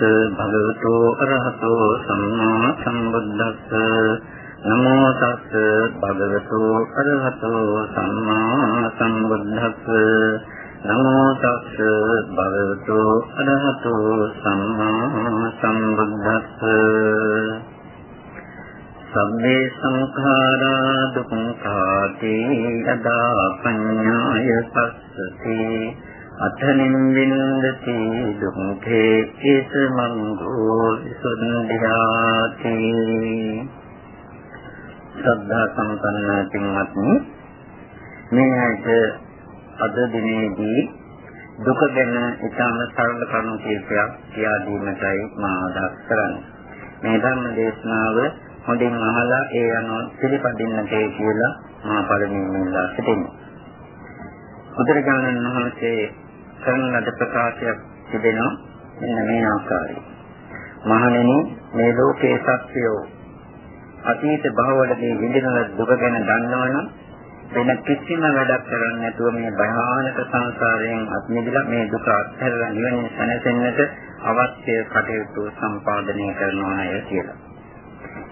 භගවතු අරහතෝ සම්මා සම්බුද්දස්ස නමෝ තස්ස භගවතු අරහතෝ සම්මා සම්බුද්දස්ස නමෝ තස්ස භගවතු අරහතෝ සම්මා සම්බුද්දස්ස සබ්බේ සංඛාරා දුක්ඛාති යදා පඤ්ඤාය පස්සති අතනින් වින්දති දුක්ඛේ ඒස මංගෝ විසුද්ධියාති සද්ධා සම්පන්න පින්වත්නි මේකට අද දිනේදී දුක ගැන ඉතාම සරල කරුණු කීපයක් කියා දීමටයි මා අදහස් කරන්නේ. මේ ධර්ම දේශනාව හොඳින් අහලා ඒ අනුව පිළිපදින්නට කියලා මා පළමුවෙන් ඉල්ලා සිටිනවා. බුදුරජාණන් වහන්සේ කරන ලද ප්‍රකාශයක් තිබෙනවා මෙන්න මේ ආකාරයි. මහණෙනි මේ ලෝකේ සත්‍යෝ අතීත භවවලදී විඳින දුක ගැන දන්නවනම් වෙන කිසිම වැඩක් කරන්නේ නැතුව මේ භයානක සංසාරයෙන් අත් මිදලා මේ දුක අත්හැරලා නිවන සැනසෙන්නට අවශ්‍ය කටයුතු සම්පාදනය කරනවා කියලා.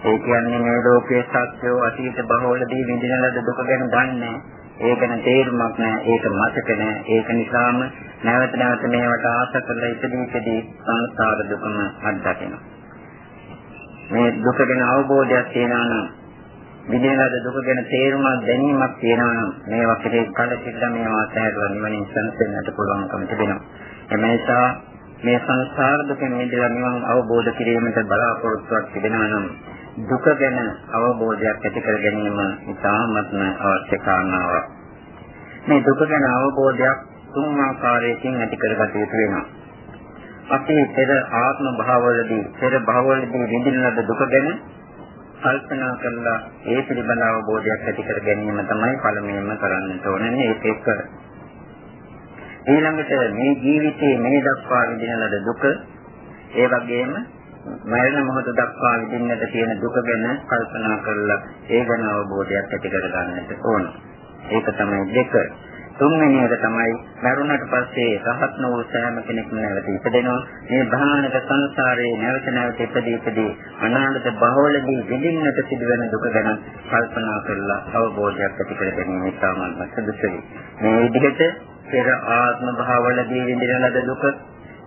ඒ කියන්නේ මේ ලෝකයේ සත්‍යෝ අතීත භවවලදී විඳින ලද දුක ගැන දන්නේ ඒක ගැන තේරුමක් නැහැ ඒක මතක නැහැ. ඒක නිසාම නැවත නැවත මේවට ආස කරලා ඉදිරි ඉදිරි සංසාර දුකම අත්දකිනවා. මේ දුක ගැන අවබෝධයක් තියෙනවා නම් විදිනලද දුක ගැන තේරුමක් දැනීමක් තියෙනවා නම් මේවා කෙරේ කලකිරලා මේවා සෑහලා නිවනින් සංසෙන්නට පුළුවන්කම තිබෙනවා. එම නිසා මේ සංසාර දුකෙන් මිදලා නිවන් අවබෝධ කිරීමට බලාපොරොත්තුවක් තිබෙනවා නම් දුක ගැන අවබෝධයක් ඇති කර ගැනීම ඉතාමත්ම අවශ්‍ය කාරණාවක්. මේ දුක ගැන අවබෝධයක් තුන් ආකාරයකින් ඇති කරගත යුතු වෙනවා. අපි පෙර ආත්ම භාවවලදී පෙර භවවලදී විඳින ලද දුක ගැන කල්පනා කරලා ඒ පිළිබඳ අවබෝධයක් ඇති කර ගැනීම තමයි පළමුවෙන්ම කරන්න ඕනේ. ඒක එක්ක ඊළඟට මේ ජීවිතයේ මේ දක්වා විඳින ලද දුක ඒ වගේම මරණ මොහොත දක්වා විඳින්නට තියෙන දුක ගැන කල්පනා කරලා ඒ ගැන අවබෝධයක් ඇති කර ගන්නට ඕන. ඒක තමයි දෙක. තුන්වෙනි එක තමයි මරුණට පස්සේ රහත් නොවූ සෑම කෙනෙක්ම නැවත ඉපදෙනවා. මේ භානක සංසාරයේ නැවත නැවත ඉපදී ඉපදී අනාගත බහවලදී විඳින්නට සිදුවෙන දුක ගැන කල්පනා කරලා අවබෝධයක් ඇති කර ගැනීම ඉතාමත් සුදුසුයි. මේ විදිහට පෙර ආත්ම භාවවලදී විඳින ලද දුක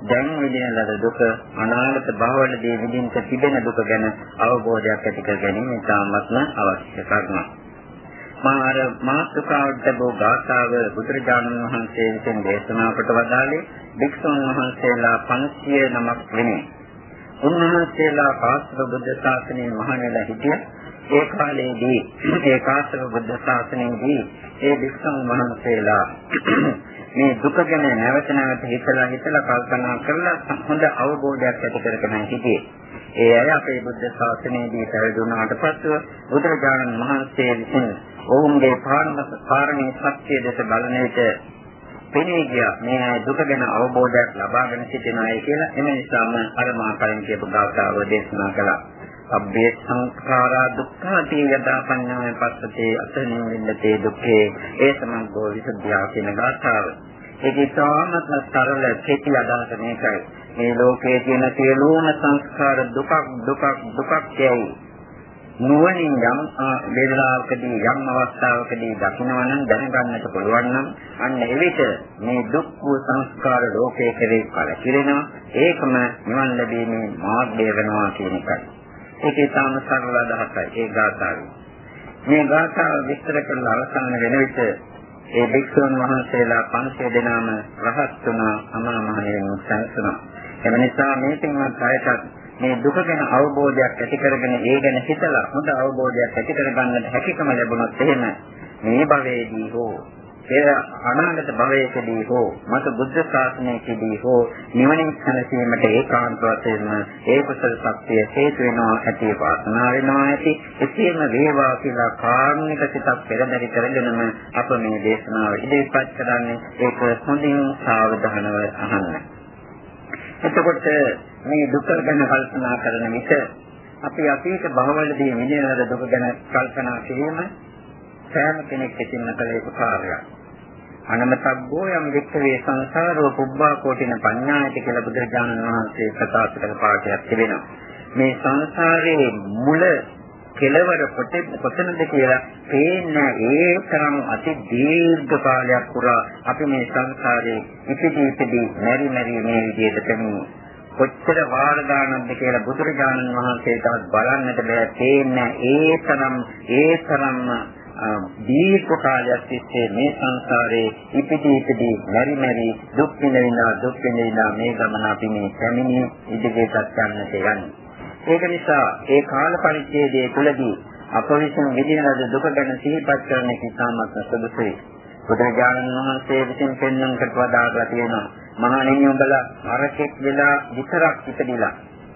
දැන් විඳින ලද දුක අනාගත භවවලදී විඳින්න තිබෙන දුක ගැන අවබෝධයක් ඇති කර ගැනීම ඉතාමත්ම අවශ්‍ය කරුණක්. මා අර මාත්‍රකාවට බෝ ගාථාව බුදුරජාණන් වහන්සේ විසින් දේශනා කොට වදාළේ භික්ෂුන් වහන්සේලා 500 නමක් වෙනේ. උන්වහන්සේලා කාශ්‍යප බුද්ධ ශාසනයේ මහණෙලා හිටිය ඒ කාලේදී ඒ කාශ්‍යප බුද්ධ ශාසනයේදී ඒ භික්ෂුන් වහන්සේලා මේ දුක ගැන නැවත නැවත හිතලා හිතලා කල්පනා කරලා හොඳ අවබෝධයක් ඇති කරගෙන හිටියේ. ඒ අය අපේ බුද්ධ ශාසනයේදී පැවිදුණාට පස්සෙ බුදුරජාණන් වහන්සේ විසින් ඔවුන්ගේ පාරමී සත්‍ය දෙස බලන විට පෙනී ගියා මේ දුක ගැන අවබෝධයක් ලබාගෙන සිටිනායි කියලා එම නිසාම අර මා කලින් කියපු ගාථාව දේශනා කළා. අබ්බේ සංඛාරා දුක්ඛාති යදා පඤ්ඤාය පස්සතේ අතනින් විඳතේ දුක්ඛේ ඒ සමග්ගෝ විසුද්ධිය කියන ගාථාව. ඒක ඉතාමත් සරල කෙටි අදහස මේකයි. මේ ලෝකයේ තියෙන සියලුම සංස්කාර දුකක් දුකක් දුකක් කියයි. නුවණින් යම් වේදනාවකදී යම් අවස්ථාවකදී දකිනවා නම් දැනගන්නට පුළුවන් නම් අන්න එවිට මේ දුක් වූ සංස්කාර ලෝකයේ කෙරේ කලකිරෙනවා ඒකම නිවන් ලැබීමේ මාර්ගය වෙනවා කියන එකයි. ඒකේ තාම සරල අදහසයි ඒ ගාථාවේ. මේ ගාථාව විස්තර කරලා අවසන් වෙන විට ඒ භික්ෂුන් වහන්සේලා 500 දෙනාම රහත් වුණා අමා මහ නිවන සංසුණා. එම නිසා මේ පින්වත් අයටත් මේ දුක ගැන අවබෝධයක් ඇති කරගෙන ඒ ගැන හිතලා හොඳ අවබෝධයක් ඇති කරගන්නට හැකියකම ලැබුණොත් එහෙම මේ භවයේදී හෝ ඒ අනාගත භවයකදී හෝ මත බුද්ධ ශාසනයකදී හෝ නිවනින් සැනසීමට ඒකාන්ත වශයෙන්ම ඒ කුසල ශක්තිය හේතු වෙනවා ඇති වාසනාව වෙනවා ඇති එසේම වේවා කියලා කාර්මික සිතක් පෙරදරි කරගෙනම අප මේ දේශනාව ඉදිරිපත් කරන්නේ ඒක හොඳින් සාවධානව අහන්න. එතකොට මේ දුක ගැන කල්පනා කරන විට අපි අතීත භවවලදී විඳින දුක ගැන කල්පනා කිරීම සෑම කෙනෙක් හිතින්න කළ යුතු කාර්යයක්. අනමතග්ගෝ යම් වික්ඛවේ සංසාරෝ පුබ්බා කෝටින පඤ්ඤායති කියලා බුදුරජාණන් වහන්සේ ප්‍රකාශ කළ පාඩයක් තිබෙනවා. මේ සංසාරයේ මුල කෙලවර කොතනද කියලා පේන්නේ ඒ තරම් අති දීර්ඝ කාලයක් පුරා අපි මේ සංසාරේ ඉපදී ඉපදී මෙරි මෙරි මේ විදිහට තෙමු කොච්චර වාර ගානක්ද කියලා බුදුරජාණන් වහන්සේටවත් බලන්නට බෑ තේන්නේ ඒ තරම් ඒ තරම්ම දීර්ඝ කාලයක් තිස්සේ මේ සංසාරේ ඉපදී ඉපදී මෙරි මෙරි දුක් විඳිනා දුක් විඳිනා මේ ගමන අපි මේ පැමිණි ඉදිරියට යන්නට යන්නේ ඒක නිසා ඒ කාල පරිච්ඡේදයේ තුලදී අප විසින් විඳින ලද දුක ගැන සිහිපත් කරන එක ඉතාමත් සුදුසුයි. බුදුරජාණන් වහන්සේ විසින් පෙන්වන කොට වදාළා තියෙනවා. මහණෙනි උඹලා හරකෙක් වෙලා විතරක් ඉපදිලා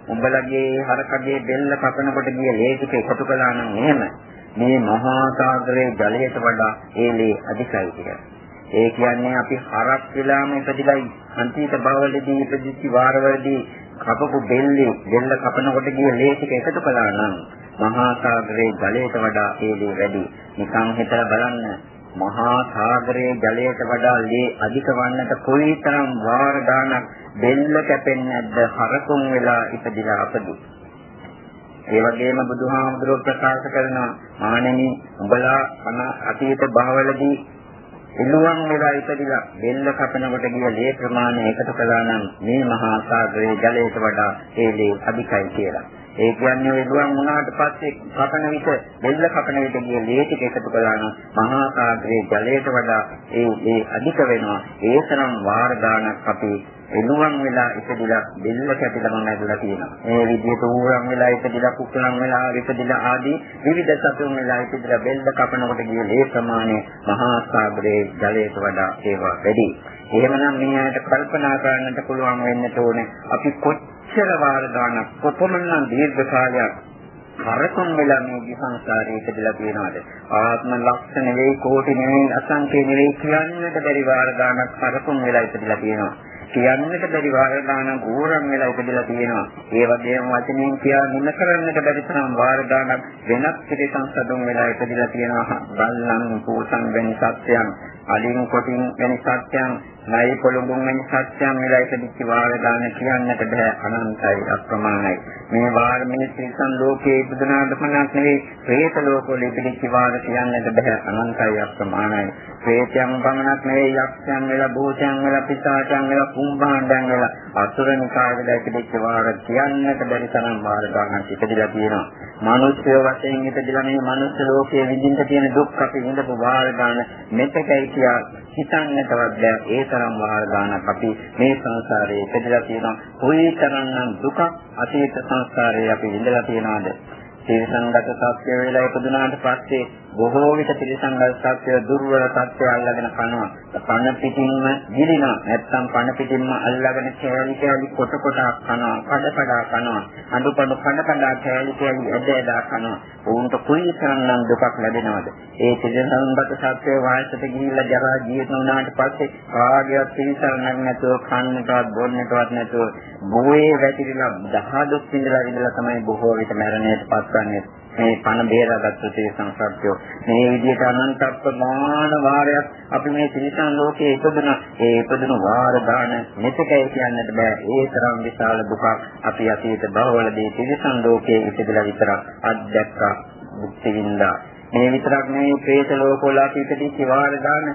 උඹලගේ හරකගේ බෙල්ල කපනකොට ගිය ලේසික එකතු කළා නම් එහෙම මේ මහා සාගරයේ ජලයට වඩා ඒ ලේ අධිකයි කියලා. ඒ කියන්නේ අපි හරක් වෙලාම ඉපදිලා අන්තිම භවවලදී ඉපදිච්ච වාරවලදී කපපු බෙල්ලේ බෙල්ල කපනකොට ගිය ලේසික එකතු කළා නම් මහා සාගරයේ ජලයට වඩා ඒ ලේ වැඩි. නිකන් හිතලා බලන්න මහා සාගරයේ ජලයට වඩා ලේ අධික වන්නට කොයිතරම් වාර ගාණක් බෙල්ල කැපෙන්නේ නැද්ද හරකුන් වෙලා ඉපදිලා අපදී. ඒ වගේම බුදුහාමුදුරුවෝ ප්‍රකාශ කරනවා මානෙනි උඹලා අතීත භවවලදී ඉලුවන් වෙලා ඉපදිලා බෙල්ල කපනකොට ගිය ලේ ප්‍රමාණය එකතු කළා නම් මේ මහා සාගරයේ ජලයට වඩා ඒ ලේ අධිකයි කියලා. ඒ කියන්නේ ඉලුවන් වුණාට පස්සේ කපන විට බෙල්ල කපන විට ගිය ලේ ටික එකතු කළා නම් මහා සාගරයේ ජලයට වඩා ඒ ඒ අධික වෙනවා. ඒ තරම් වාර ගානක් අපි එළුවන් වෙලා ඉපදිලා බෙල්ල කැපිලා මම ඇදලා තියෙනවා. මේ විදිහට ඌරන් වෙලා ඉපදිලා කුකුලන් වෙලා ඉපදිලා ආදී විවිධ සතුන් වෙලා ඉපදිලා බෙල්ල කපනකොට ගිය ලේ ප්‍රමාණය මහා සාගරයේ ජලයට වඩා ඒවා වැඩි. එහෙමනම් මේ ආයත කල්පනා කරන්නට පුළුවන් වෙන්න ඕනේ අපි කොච්චර වාර ගානක් කොපමණ දීර්ඝ කාලයක් කරකම් වෙලා මේ සංසාරයේ ඉපදලා තියෙනවද ආත්ම ලක්ෂණ නෙවෙයි කෝටි නෙවෙයි අසංඛ්‍ය නෙවෙයි කියන්නට බැරි වාර ගානක් කරකම් වෙලා ඉපදලා තියෙනවා කියන්නට බැරි වාර ගානක් ගෝරම් වෙලා උපදලා තියෙනවා. ඒ වගේම වචනෙන් කියා නිම කරන්නට බැරි තරම් වාර ගානක් වෙනත් පිටිසන් සතුන් වෙලා උපදලා තියෙනවා. බල්ලන්, පූසන් වැනි සත්‍යයන්, අලින් කොටින් වැනි සත්‍යයන්, නයි පොළොඹුන්ගේ සත්‍යයන් වෙලා ඉදිච්ච වාර ගන්න කියන්නට බෑ. අනන්තයි අප්‍රමාණයි. මේ වාර මිනිස්සුන් ලෝකයේ ඉපදුනාට පමණක් නෙවෙයි പ്രേත ලෝකවල ඉදිච්ච වාර කියන්නට බෑ. අනන්තයි අප්‍රමාණයි. പ്രേතයන් පමණක් නෙවෙයි යක්ෂයන් වෙලා භූතයන් වෙලා පිසාචයන් වෙලා කුම්භාණ්ඩයන් වෙලා. අසුරනිකාය වෙලා ඉදිච්ච වාර කියන්නට බැරි තරම් වාර ගන්න ඉපදිලා තියෙනවා. මිනිස්සු වශයෙන් ඉපදිලා මේ මිනිස් ලෝකයේ විඳින්න තියෙන දුක් අපි විඳපු වාර ගන්න මෙතකයි කියා හිතන්නටවත් බෑ. ඒක තරම් වාර ගානක් අපි මේ සංසාරයේ ඉපදිලා තියෙනවා. කොයි තරම්නම් දුක අතීත සංසාරයේ අපි විඳලා තියෙනවද? තිරසංගත සත්‍ය වේලා ඉපදුනාට පස්සේ බොහෝ විට තිරසංගත සත්‍ය දුර්වල සත්‍ය අල්ලගෙන කනවා. පණ පිටින්ම ගිලිනවා. නැත්තම් පණ පිටින්ම අල්ලගෙන කෑලි කෑලි කොට කොට කනවා. කඩ කඩ කනවා. අඬු පඬු කඩ කඩ කෑලි කෑලි ඇද ඇද කනවා. උන්ට කුයි තරම්නම් දුකක් ලැබෙනවද? ඒ තිරසංගත සත්‍ය වායසට ගිහිල්ලා ජරා ජීවිත වුණාට පස්සේ කාගේවත් තිරසංගක් නැතුව කන්නටවත් බොන්නටවත් නැතුව බොයේ වැතිරිලා දහදුක් විඳලා විඳලා තමයි බොහෝ විට මරණයට පත්වන්නේ. මේ පණ බේරාගත්තු තේ සංසර්ප්පයෝ මේ විදිහට අනන්ත ප්‍රමාණ වාරයක් අපි මේ තිරිසන් ලෝකයේ ඉපදුන ඒ ඉපදුන වාර දාන මෙතකයි කියන්නට බෑ. ඒ තරම් විශාල දුකක් අපි අතීත භවවලදී තිරිසන් ලෝකයේ ඉපදලා විතරක් අත්දැක්කා මුක්ති විඳා. මේ විතරක් නෙවෙයි പ്രേත ලෝකවල අපිටදී කිවාර දාන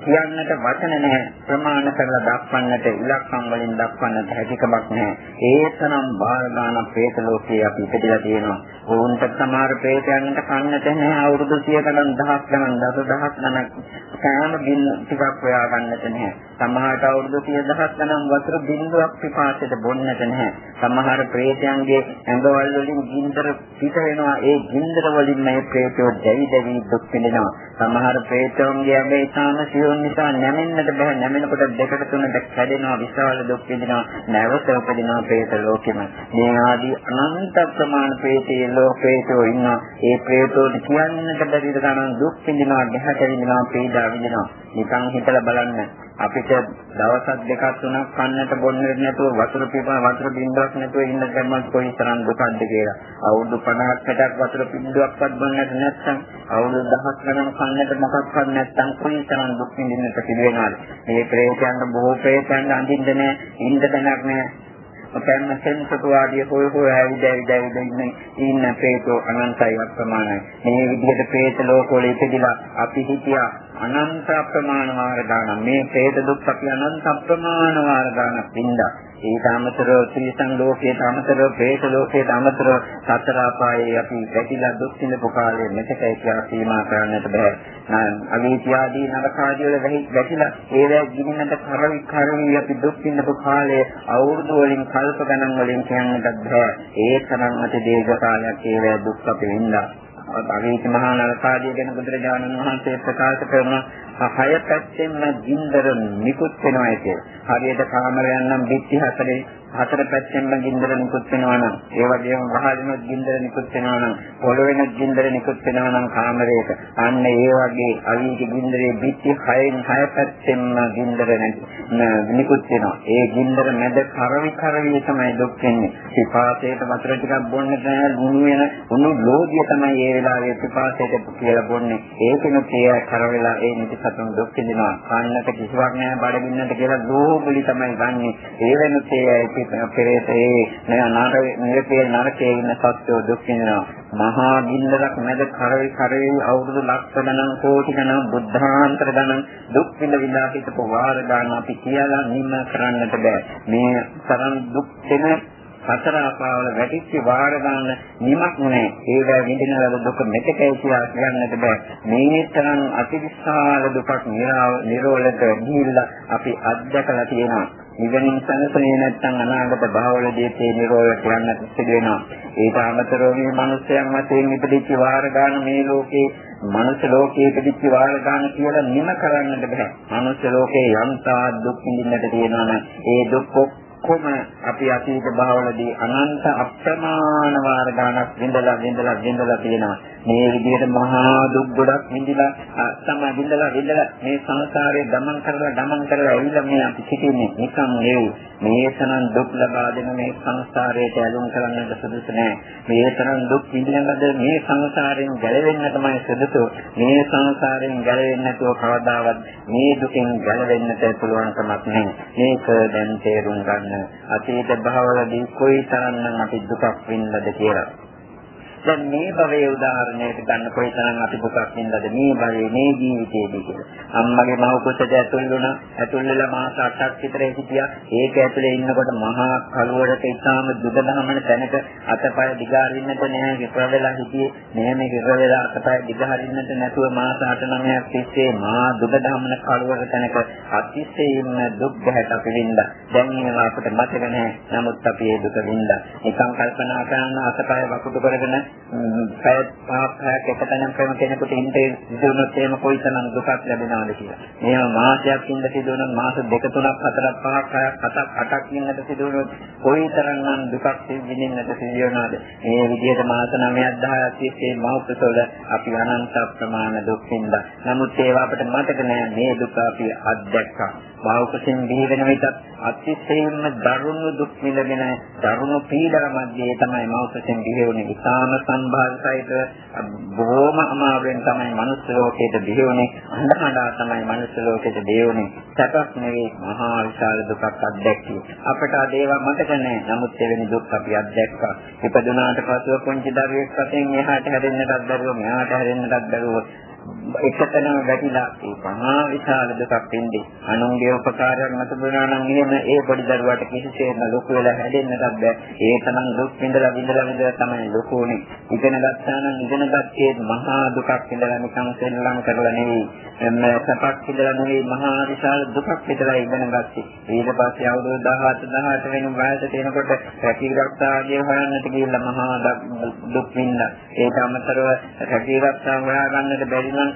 කියන්නට වචන නැහැ. ප්‍රමාණ කරලා දක්වන්නට ඉලක්කම් වලින් දක්වන්නට හැකියාවක් නැහැ. ඒතරම් බාහිර දාන പ്രേත ලෝකයේ අපි ඉපදලා තියෙනවා. ඕන්ට සමහර പ്രേතයන්ට කන්නට නැහැ. අවුරුදු 100 ගණන් දහස් ගණන් දසදහස් ගණන් කෑම බින්න ටිකක් හොයා ගන්නට නැහැ. සමහරට අවුරුදු 10000 ගණන් වතුර බින්දුවක් පිපාසෙට බොන්නට නැහැ. සමහර പ്രേතයන්ගේ ඇඟවල වලින් ගින්දර පිට වෙනවා. ඒ ගින්දර වලින් මේ പ്രേතය දැවි දැවි දුක් විඳිනවා. සමහර ප්‍රේතෝන්ගේ අගේ ඊටාම සියුම් නිසා නැමෙන්නට බෑ. නැමෙනකොට දෙකට තුනට කැඩෙනවා විශාල දුක් විඳිනවා. නැවත උපදිනවා ප්‍රේත ලෝකෙම. මේ ආදී අනන්ත ප්‍රමාණ ප්‍රේතයේ ලෝකේතෝ ඉන්නවා. ඒ ප්‍රේතෝට කියන්නට බැරි තරම් දුක් විඳිනවා, ගැහැට විඳිනවා, පීඩා විඳිනවා. නිකන් හිතලා බලන්න. අපිට දවස් දෙකක් තුනක් කන්නට බොන්නට නැතුව වතුර පිපා වතුර බින්දුවක් නැතුව ඉන්න ගමන් කොයි තරම් දුකක්ද කියලා. අවුරුදු 50ක් 60ක් වතුර බින්දුවක්වත් බොන්නට නැත්නම් අවුරුදු දහස් ගණන් කන්නට මොකක්වත් නැත්නම් කොයි තරම් දුක් විඳින්නට පිළිවෙනවද? මේ ප්‍රේතයන්ට බොහෝ ප්‍රේතයන්ට අඳින්න නැහැ, ඉන්න තැනක් නැහැ. අපෙන් සෙන්සතු ආදී හොය හොය ඇවිද ඇවිද ඇවිද ඉන්න ඉන්න ප්‍රේතෝ අනන්තයි අප්‍රමාණයි. මේ විදිහට ප්‍රේත ලෝකවල ඉපදිලා අපි හිතියා අනන්ත අප්‍රමාණ වාර ගාන මේ ප්‍රේත දුක් අපි අනන්ත අප්‍රමාණ වාර ගාන වින්දා ඊට අමතරව ත්‍රිසං ලෝකයට අමතරව പ്രേත ලෝකයට අමතරව සතර අපායේ අපි වැටිලා දුක් විඳපු කාලේ මෙතකයි කියලා සීමා කරන්නට බෑ. අවීතියාදී නරකාදී වල වැටිලා ඒවැ ගිනින්නට කරවි කරවි අපි දුක් විඳපු කාලේ අවුරුදු වලින් කල්ප ගණන් වලින් කියන්නට බෑ. ඒ තරම් අති දීර්ඝ කාලයක් ඒවැ දුක් අපි විඳා. අවීති මහා නරකාදී ගැන බුදුරජාණන් වහන්සේ ප්‍රකාශ කරන හය පැත්තෙන්ම ගින්දර නිකුත් වෙනවා කියලා. හරියට කාමරයක් නම් බිත්ති හතරේ හතර පැත්තෙන්ම ගින්දර නිකුත් වෙනවා නම් ඒ වගේම වහලිනුත් ගින්දර නිකුත් වෙනවා නම් පොළොවෙනුත් ගින්දර නිකුත් වෙනවා නම් කාමරයක. අන්න ඒ වගේ අවීච ගින්දරේ බිත්ති හයෙන් හය පැත්තෙන්ම ගින්දර නිකුත් වෙනවා. ඒ ගින්දර මැද කරවි කරවි තමයි දුක් වෙන්නේ. පිපාසයට වතුර ටිකක් බොන්න දැන ගුණ වෙන උණු ලෝධිය තමයි ඒ වෙලාවේ පිපාසයට කියලා බොන්නේ. ඒකෙනුත් ඒ කරවෙලා ඒ නිතිසතුන් දුක් විඳිනවා කන්නට කිසිවක් නැහැ බඩගින්නට කියලා ලෝභලි තමයි ගන්නෙ ඒ වෙනුත් ඒ පෙරේතේ නරක නිරපේ නරකයේ ඉන්න සත්‍යෝ දුක් විඳිනවා. මහා බින්දරක් මැද කරවි කරවි අවුරුදු ලක්ෂ ගණන් කෝටි ගණන් බුද්ධාන්තර ගණන් දුක් විඳ විඳා හිටපු වාර ගන්න අපි කියලා නිම කරන්නට බෑ. මේ තරම් දුක් දෙන හතර ආපාවල වැටිච්ච වාර ගන්න නිමක් නැහැ. ඒවා විඳින ලද දුක මෙතකයි කියලා කියන්නට බෑ. මේ තරම් අතිවිශාල දුකක් නිරෝලට ගිහිල්ලා අපි අත්දකලා තියෙනවා. නිවනින් සැනසෙන්නේ නැත්නම් අනාගත භවවලදී තේ නිරෝධ කියන්නට සිදු වෙනවා. ඒක අමතරව මේ මිනිස්යන් වශයෙන් ඉපදිච්ච වාර ගන්න මේ ලෝකේ මනුෂ්‍ය ලෝකයේ ඉපදිච්ච වාර ගන්න කියලා නිම කරන්නට බෑ. මනුෂ්‍ය ලෝකේ යම්තා දුක් විඳින්නට තියෙනවා නම් ඒ දුක් ඔක්කොම අපි අතීත භවවලදී අනන්ත අප්‍රමාණ වාර ගණක් විඳලා විඳලා විඳලා තියෙනවා. මේ විදිහට මහා දුක් ගොඩක් විඳිලා තමයි විඳලා විඳලා මේ සංසාරේ ගමන් කරලා ගමන් කරලා ඇවිල්ලා මේ අපි සිටින්නේ නිකන් නෙවෙයි. මේ තරම් දුක් ලබා දෙන මේ සංසාරයට ඇලුම් කරන්නට සුදුසු නෑ. මේ තරම් දුක් විඳිනවද මේ සංසාරයෙන් ගැලවෙන්න තමයි සුදුසු. මේ සංසාරයෙන් ගැලවෙන්න නැතුව කවදාවත් මේ දුකෙන් ගැලවෙන්නට පුළුවන් කමක් නෑ. මේක දැන් තේරුම් ගන්න. අතීත භවවලදී කොයි තරම්නම් අපි දුකක් විඳද කියලා. දැන් මේ භවයේ උදාහරණයක් ගන්න කොයිතරම් අපි දුකක් විඳද මේ භවයේ මේ ජීවිතයේදී කියලා. අම්මගේ මව කුසට ඇතුල් වුණා. ඇතුල් වෙලා මාස 8ක් විතර හිටියා. ඒක ඇතුලේ ඉන්නකොට මහා කලුවරට ඉතාම දුක දහමන තැනක අතපය දිගාරින්නට නෑ විතර වෙලා හිටියේ. මෙහෙම විතර වෙලා අතපය දිගාරින්නට නැතුව මාස 8-9ක් තිස්සේ මහා දුක දහමන කලුවර තැනක අතිශයින්ම දුක් ගැට අපි විඳා. දැන් මේවා අපිට මතක නෑ. නමුත් අපි ඒ දුක විඳා. නිකන් කල්පනා කරන අතපය වකුඩු කරගෙන පැය පහක් හයක් එකතැනම ප්‍රම කෙනෙකුට ඉන්නේ සිදුනොත් එහෙම කොයිතරම් දුකක් ලැබෙනවද කියලා. මේව මාසයක් ඉඳ සිදුවන මාස දෙක තුනක් හතරක් පහක් හයක් හතක් අටක් ඉන්නට සිදුවනොත් කොයිතරම් නම් දුකක් විඳින්නට සිදුවනවද? මේ විදිහට මාස 9ක් 10ක් තිස්සේ මෞපසවල අපි අනන්ත ප්‍රමාණ දුක් විඳා. නමුත් ඒවා අපිට මතක නෑ මේ දුක අපි අත්දැක්කා. භෞතිකයෙන් බිහි වෙන විටත් අතිශයින්ම දරුණු දුක් විඳගෙන දරුණු පීඩන මැදේ තමයි මෞතිකයෙන් බිහි වුනේ. ඉතාම සම්භාවිතයිද බොහොම අමාරුවෙන් තමයි මනුස්ස ලෝකයට බිහි වුනේ. අඳහඬා තමයි මනුස්ස ලෝකයට බිහි වුනේ. සැපක් නෙවෙයි මහා විශාල දුකක් අත්දැක්කේ. අපට ආ දේවා මතක නැහැ. නමුත් එවැනි දුක් අපි අත්දැක්කා. ඉපදුනාට පසුව පුංචි දරුවෙක් වශයෙන් එහාට හැදෙන්නටත් බැරුව මෙහාට හැදෙන්නටත් බැරුව එකතැනම වැටිලා ඒ මහා විශාල දුකක් වෙන්නේ. අනුන්ගේ උපකාරයක් නැතුණා නම් එහෙම ඒ පොඩි දරුවාට කිසිසේත්ම ලොකු වෙලා හැදෙන්නත් බෑ. ඒ තරම් දුක් විඳලා විඳලා විඳලා තමයි ලොකුනේ ඉගෙන ගත්තා නම් ඉගෙන ගත්තේ මහා දුකක් විඳලා නිකන් සෙල්ලම් කරලා නෙවෙයි. එන්න සපක් විඳලා නෙවෙයි මහා විශාල දුකක් විඳලා ඉගෙන ගත්තේ. ඊට පස්සේ අවුරුදු 17 18 වෙන වයසට එනකොට රැකී රක්ෂාගේ හොයන්නට ගිහිල්ලා මහා දුක් විඳලා ඒක අමතරව රැකී රක්ෂා හොයාගන්නට බැරි නම්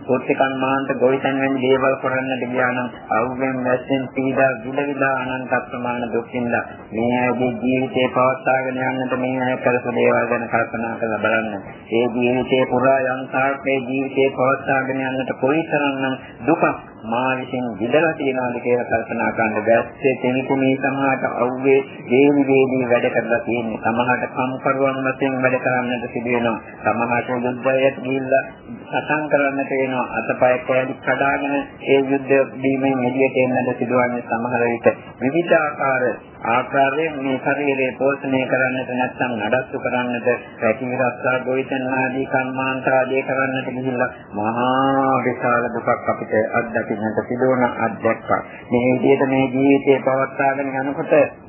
සෝත්තිකන් මාන්ත ගොවිතැන් වැනි දේවල් කරන්නට ගියා නම් අවුෙන් වැස්සෙන් පීඩා විලවිලා අනන්ත ප්‍රමාණ දුකින්ද මේ අයගේ ජීවිතේ පවත්වාගෙන යන්නට මේ අය කරපු දේවල් ගැන කල්පනා කරලා බලන්න. ඒ ජීවිතේ පුරා යම් තාක්ෂේ ජීවිතේ පවත්වාගෙන යන්නට කොයිතරම්නම් දුකක් මා විසින් විදලා තියනවාද කියලා කල්පනා කරන්න බැස්සේ තෙමිකුමේ සමහරට අවුවේ වේවි වේවි වැඩ කරලා තියෙන්නේ. සමහරට කම්කරුවන් වශයෙන් වැඩ කරන්නට සිදු වෙනවා. සමහරට යුද්ධයට ගිහිල්ලා සටන් කරන්නට වෙනවා. අතපය කැලි කඩාගෙන ඒ යුද්ධ දීමෙන් එළියට එන්නට සිදුවන්නේ සමහර විට විවිධ ආකාර ආකාරයෙන් මේ ශරීරය පෝෂණය කරන්නට නැත්නම් නඩත්තු කරන්නට පැටි රස්සා ගොවිතැන් ආදී කර්මාන්ත ආදී කරන්නට ගිහිල්ලා මහා විශාල දුකක් අපිට අත්දකින්නට සිදුවන අත්දැක්කා. මේ විදිහට මේ ජීවිතේ පවත්වාගෙන යනකොට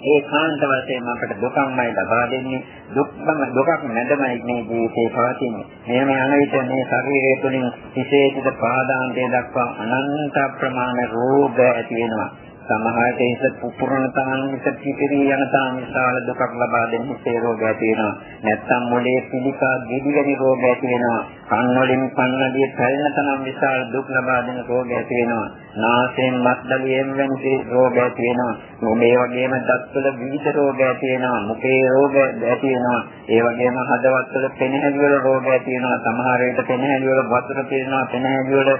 ඒ කාන්ත වශයෙන් අපට දුකමයි ලබා දෙන්නේ. දුක්ම දුකක් නැදමයි මේ ජීවිතේ පවතින්නේ. මේම යන විට මේ ශරීරය තුළින් විශේෂිත පාදාන්තය දක්වා අනන්ත ප්‍රමාණ රෝග ඇති වෙනවා. සමහරට හිත පුපුරන තරම් හිත පිපිරී යන තරම් විශාල දුකක් ලබා දෙන හිතේ රෝග ඇති වෙනවා. නැත්තම් මොළයේ පිළිකා ගෙඩි වැනි රෝග ඇති වෙනවා. කන් වලින් පන්නදී පැලෙන තරම් විශාල දුක් ලබා දෙන රෝග ඇති වෙනවා. නාසයෙන් මත්දලියෙන් වැනි රෝග ඇති වෙනවා. මේ වගේම දත්වල විවිධ රෝග ඇති වෙනවා. මුඛේ රෝග ඇති වෙනවා. ඒ වගේම හදවත් වල පෙනහැලි වල රෝග ඇති වෙනවා. සමහර විට පෙනහැලි වල වතුර පේනවා. පෙනහැලි වල